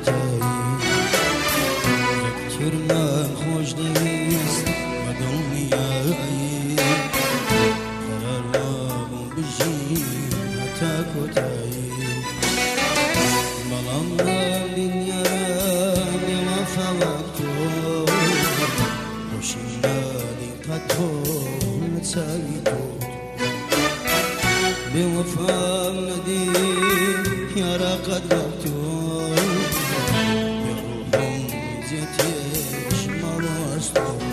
کتایی چرما خوش نیست و دل نیایی قرار و بو بجین حتا کتایی بلام دنیا بما فوقتو وشنادي قدهم نتسايدو بوفا ندي يا slow.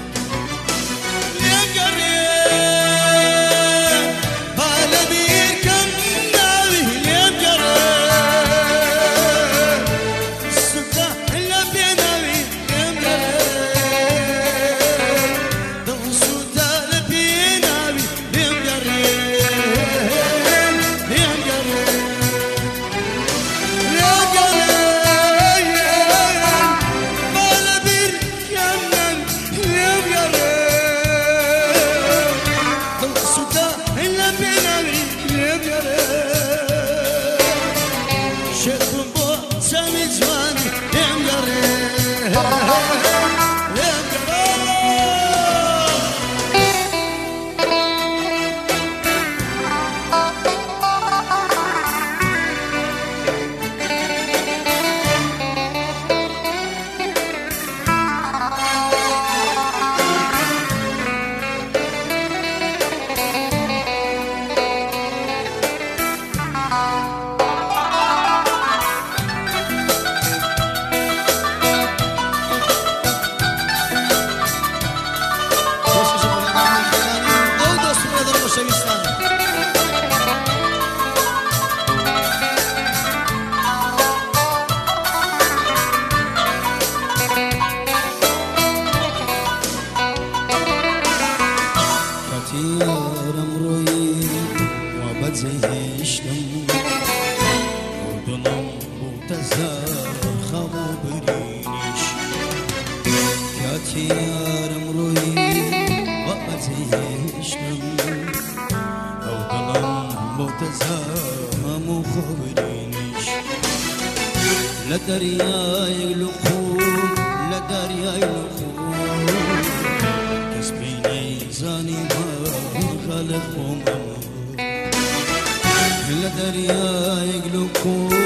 Biriniş Katiyarım royi Muhabbet zeyiştim Ordunum muhtezar Hamu biriniş La derya yluku La derya yluku كسبيني زاني ما خلق أمم لدريا يقلقون لدريا يقلقون